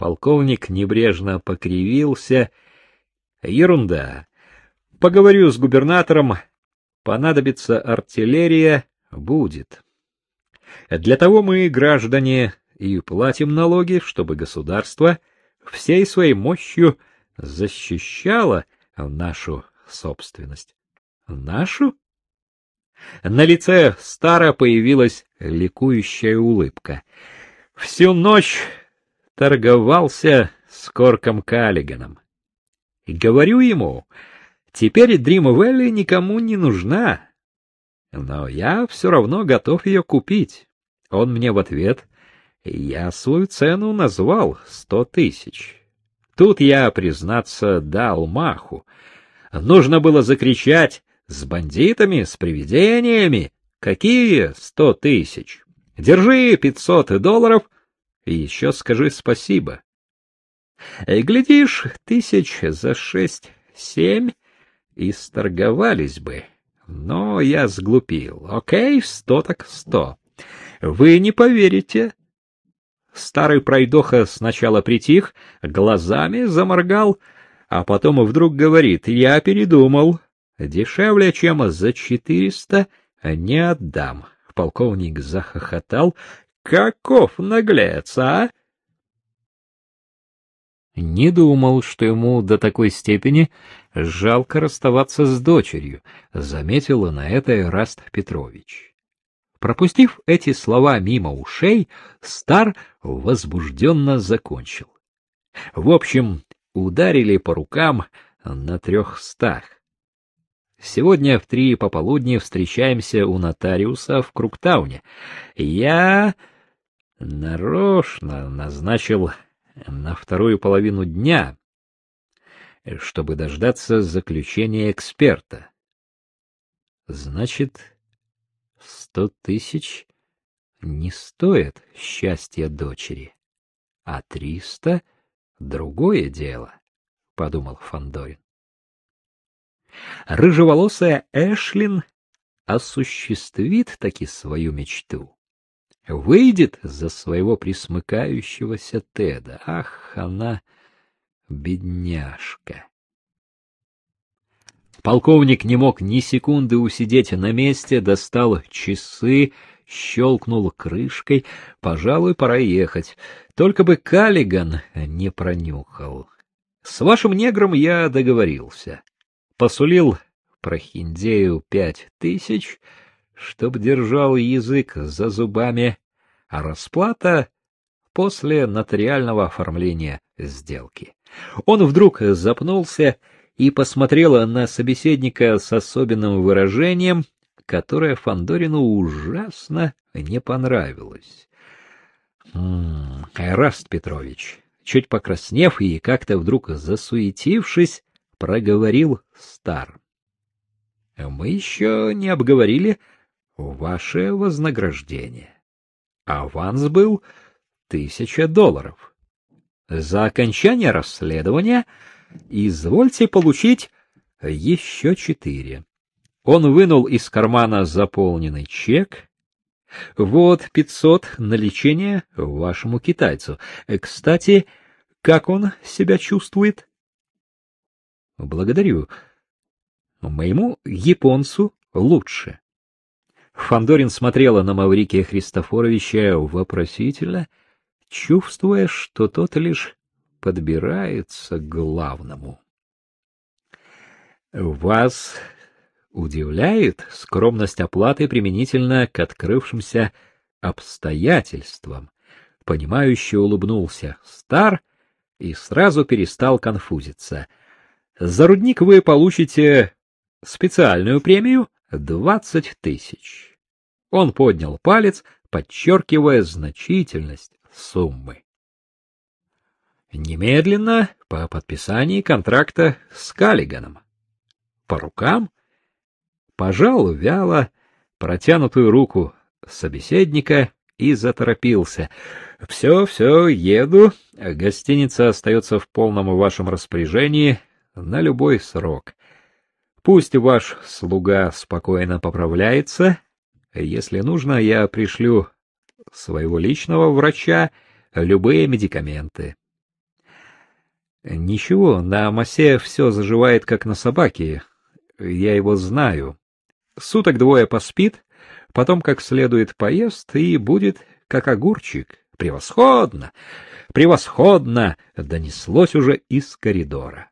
Полковник небрежно покривился. Ерунда. Поговорю с губернатором. Понадобится артиллерия. Будет. Для того мы, граждане, и платим налоги, чтобы государство всей своей мощью защищало нашу собственность. Нашу? На лице Стара появилась ликующая улыбка. Всю ночь торговался с Корком Каллиганом. Говорю ему, теперь Дримвелли никому не нужна, но я все равно готов ее купить. Он мне в ответ, я свою цену назвал сто тысяч. Тут я, признаться, дал маху. Нужно было закричать с бандитами, с привидениями. Какие сто тысяч? Держи пятьсот долларов и еще скажи спасибо. И, глядишь, тысяч за шесть-семь и сторговались бы. Но я сглупил. Окей, сто так сто. Вы не поверите. Старый пройдоха сначала притих, глазами заморгал, а потом вдруг говорит, я передумал. Дешевле, чем за четыреста, не отдам. Полковник захохотал. Каков наглец, а? Не думал, что ему до такой степени жалко расставаться с дочерью, заметила на это Эраст Петрович. Пропустив эти слова мимо ушей, Стар возбужденно закончил. В общем, ударили по рукам на трехстах. Сегодня в три пополудни встречаемся у нотариуса в Круктауне. Я нарочно назначил на вторую половину дня, чтобы дождаться заключения эксперта. Значит, сто тысяч не стоит счастья дочери, а триста — другое дело, — подумал Фандорин рыжеволосая Эшлин осуществит таки свою мечту. Выйдет за своего присмыкающегося Теда. Ах, она бедняжка. Полковник не мог ни секунды усидеть на месте, достал часы, щелкнул крышкой. Пожалуй, пора ехать. Только бы Каллиган не пронюхал. С вашим негром я договорился посулил прохиндею пять тысяч, чтоб держал язык за зубами, а расплата после нотариального оформления сделки. Он вдруг запнулся и посмотрел на собеседника с особенным выражением, которое Фандорину ужасно не понравилось. «М Раст Петрович, чуть покраснев и как-то вдруг засуетившись, проговорил Стар. — Мы еще не обговорили ваше вознаграждение. Аванс был тысяча долларов. За окончание расследования извольте получить еще четыре. Он вынул из кармана заполненный чек. Вот пятьсот на лечение вашему китайцу. Кстати, как он себя чувствует? Благодарю. Моему японцу лучше. Фандорин смотрела на Маврикия Христофоровича вопросительно, чувствуя, что тот лишь подбирается к главному. Вас удивляет скромность оплаты применительно к открывшимся обстоятельствам? Понимающе улыбнулся Стар и сразу перестал конфузиться — за рудник вы получите специальную премию — двадцать тысяч. Он поднял палец, подчеркивая значительность суммы. Немедленно по подписании контракта с Каллиганом. По рукам пожал вяло протянутую руку собеседника и заторопился. — Все, все, еду. Гостиница остается в полном вашем распоряжении на любой срок. Пусть ваш слуга спокойно поправляется. Если нужно, я пришлю своего личного врача любые медикаменты. Ничего, на Масе все заживает, как на собаке. Я его знаю. Суток двое поспит, потом как следует поест и будет как огурчик. Превосходно! Превосходно! Донеслось уже из коридора.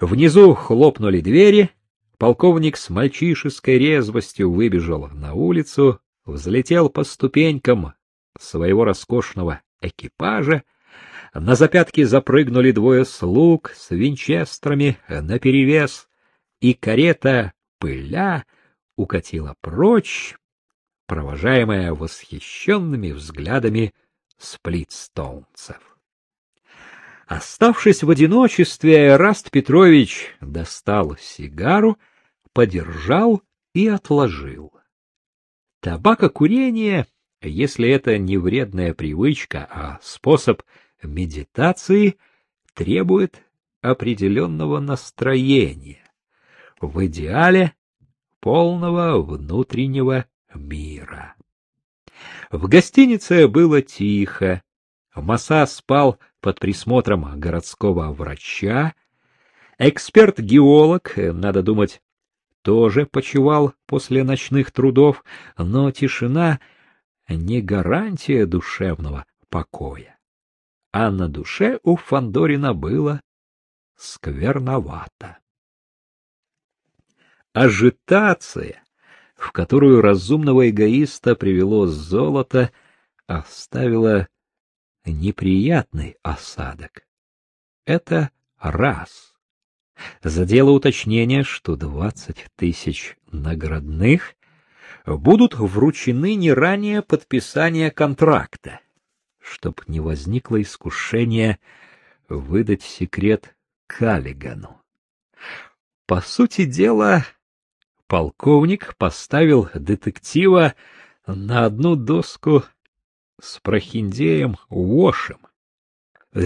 Внизу хлопнули двери, полковник с мальчишеской резвостью выбежал на улицу, взлетел по ступенькам своего роскошного экипажа, на запятки запрыгнули двое слуг с винчестрами наперевес, и карета, пыля, укатила прочь, провожаемая восхищенными взглядами сплитстоунцев. Оставшись в одиночестве, Раст Петрович достал сигару, подержал и отложил. Табакокурение, если это не вредная привычка, а способ медитации, требует определенного настроения, в идеале полного внутреннего мира. В гостинице было тихо. Маса спал под присмотром городского врача. Эксперт-геолог, надо думать, тоже почевал после ночных трудов, но тишина не гарантия душевного покоя. А на душе у Фандорина было скверновато. Ажитация, в которую разумного эгоиста привело золото, оставила неприятный осадок. Это раз. Задело уточнение, что двадцать тысяч наградных будут вручены не ранее подписания контракта, чтоб не возникло искушения выдать секрет Каллигану. По сути дела, полковник поставил детектива на одну доску с прохиндеем Вошем.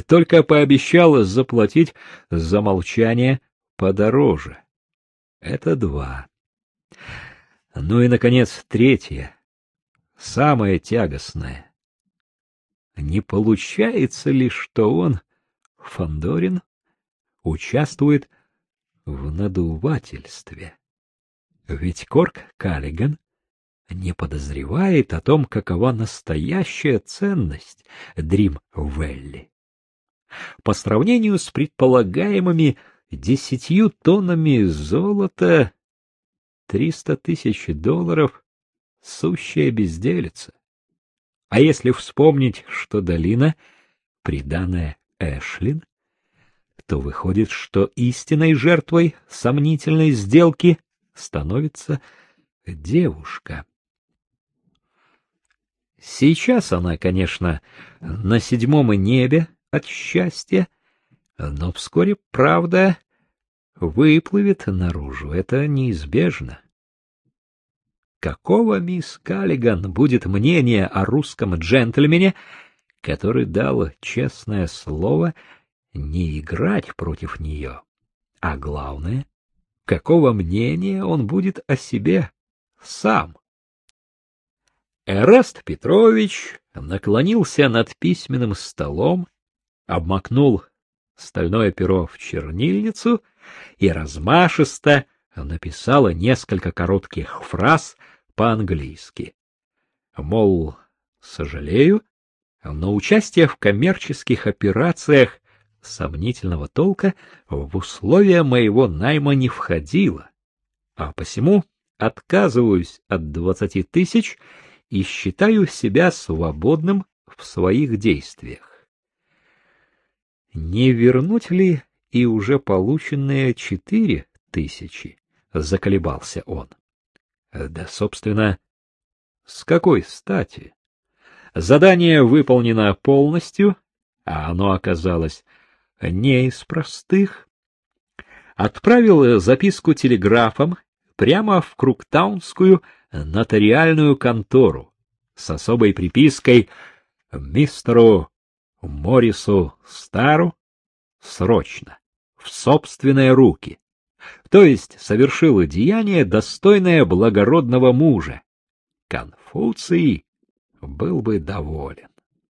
Только пообещал заплатить за молчание подороже. Это два. Ну и, наконец, третье, самое тягостное. Не получается ли, что он, Фандорин, участвует в надувательстве? Ведь Корк Каллиган не подозревает о том, какова настоящая ценность Дрим Велли. По сравнению с предполагаемыми десятью тоннами золота, триста тысяч долларов — сущая безделица. А если вспомнить, что долина — приданная Эшлин, то выходит, что истинной жертвой сомнительной сделки становится девушка. Сейчас она, конечно, на седьмом небе от счастья, но вскоре правда выплывет наружу, это неизбежно. Какого мисс Каллиган будет мнение о русском джентльмене, который дал честное слово не играть против нее? А главное, какого мнения он будет о себе сам? Эраст Петрович наклонился над письменным столом, обмакнул стальное перо в чернильницу и размашисто написала несколько коротких фраз по-английски. Мол, сожалею, но участие в коммерческих операциях сомнительного толка в условия моего найма не входило, а посему отказываюсь от двадцати тысяч и считаю себя свободным в своих действиях. Не вернуть ли и уже полученные четыре тысячи? Заколебался он. Да, собственно, с какой стати? Задание выполнено полностью, а оно оказалось не из простых. Отправил записку телеграфом прямо в Круктаунскую нотариальную контору с особой припиской мистеру Морису Стару срочно, в собственные руки. То есть совершил деяние, достойное благородного мужа. Конфуций был бы доволен.